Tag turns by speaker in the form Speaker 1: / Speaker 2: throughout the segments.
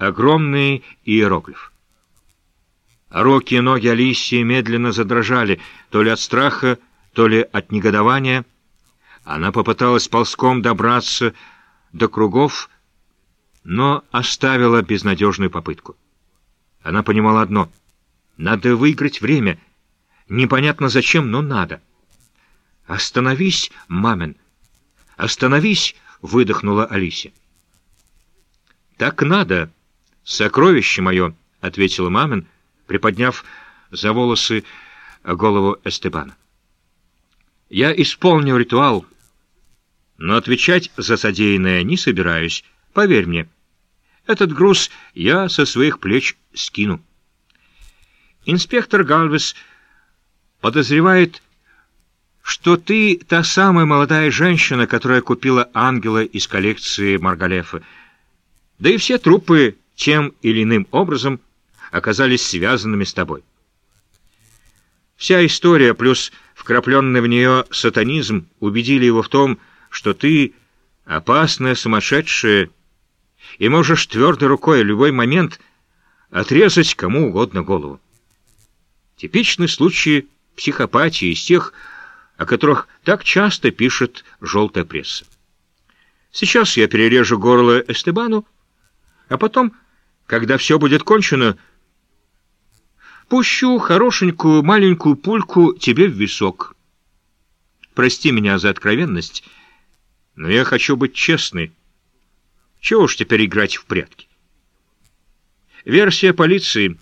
Speaker 1: огромный иероглиф. Руки и ноги Алисии медленно задрожали, то ли от страха, то ли от негодования. Она попыталась ползком добраться до кругов, но оставила безнадежную попытку. Она понимала одно — надо выиграть время. Непонятно зачем, но надо. «Остановись, мамин! Остановись!» — выдохнула Алисия. «Так надо, сокровище мое!» — ответила мамин, приподняв за волосы голову Эстебана. «Я исполню ритуал, но отвечать за содеянное не собираюсь, поверь мне». Этот груз я со своих плеч скину. Инспектор Галвес подозревает, что ты та самая молодая женщина, которая купила ангела из коллекции Маргалефа. Да и все трупы тем или иным образом оказались связанными с тобой. Вся история плюс вкрапленный в нее сатанизм убедили его в том, что ты опасная, сумасшедшая, и можешь твердой рукой в любой момент отрезать кому угодно голову. Типичный случай психопатии из тех, о которых так часто пишет желтая пресса. Сейчас я перережу горло Эстебану, а потом, когда все будет кончено, пущу хорошенькую маленькую пульку тебе в висок. Прости меня за откровенность, но я хочу быть честной, чего уж теперь играть в прятки? Версия полиции.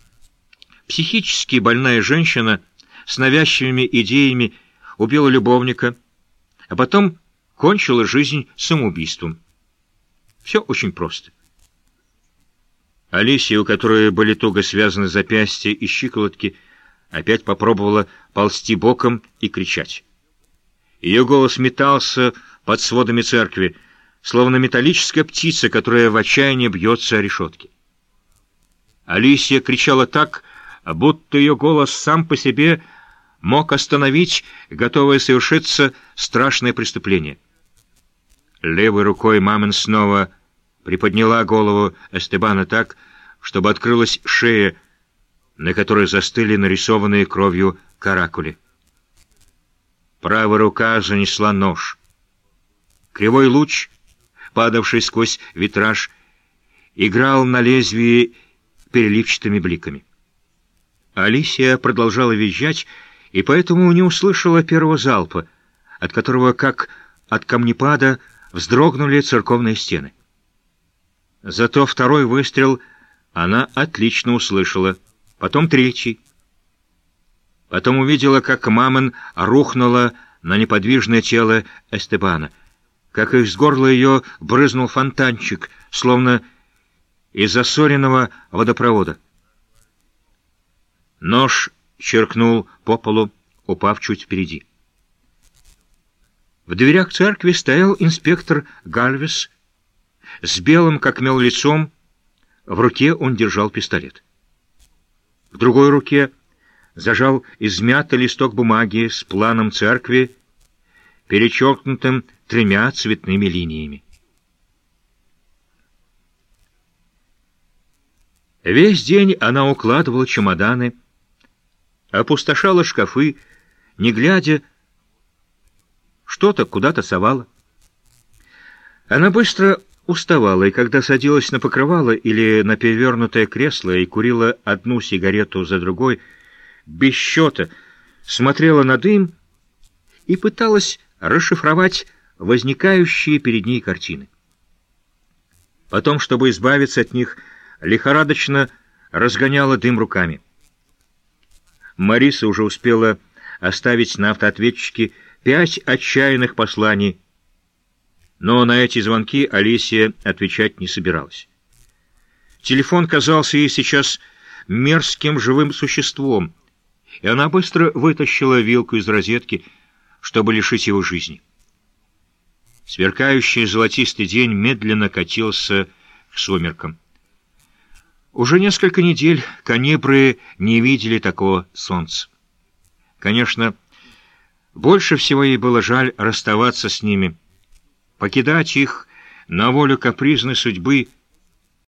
Speaker 1: Психически больная женщина с навязчивыми идеями убила любовника, а потом кончила жизнь самоубийством. Все очень просто. Алисия, у которой были туго связаны запястья и щиколотки, опять попробовала ползти боком и кричать. Ее голос метался под сводами церкви, словно металлическая птица, которая в отчаянии бьется о решетки. Алисия кричала так, будто ее голос сам по себе мог остановить, готовое совершиться страшное преступление. Левой рукой мамин снова приподняла голову Эстебана так, чтобы открылась шея, на которой застыли нарисованные кровью каракули. Правая рука занесла нож. Кривой луч падавший сквозь витраж, играл на лезвии переливчатыми бликами. Алисия продолжала визжать, и поэтому не услышала первого залпа, от которого, как от камнепада, вздрогнули церковные стены. Зато второй выстрел она отлично услышала, потом третий. Потом увидела, как Мамон рухнула на неподвижное тело Эстебана — как из горла ее брызнул фонтанчик, словно из засоренного водопровода. Нож черкнул по полу, упав чуть впереди. В дверях церкви стоял инспектор Гальвес с белым, как мел, лицом. В руке он держал пистолет. В другой руке зажал измятый листок бумаги с планом церкви, перечеркнутым тремя цветными линиями. Весь день она укладывала чемоданы, опустошала шкафы, не глядя, что-то куда-то совала. Она быстро уставала, и когда садилась на покрывало или на перевернутое кресло и курила одну сигарету за другой, без счета смотрела на дым и пыталась расшифровать возникающие перед ней картины. Потом, чтобы избавиться от них, лихорадочно разгоняла дым руками. Мариса уже успела оставить на автоответчике пять отчаянных посланий, но на эти звонки Алисия отвечать не собиралась. Телефон казался ей сейчас мерзким живым существом, и она быстро вытащила вилку из розетки, чтобы лишить его жизни. Сверкающий золотистый день медленно катился к сумеркам. Уже несколько недель канибры не видели такого солнца. Конечно, больше всего ей было жаль расставаться с ними, покидать их на волю капризной судьбы —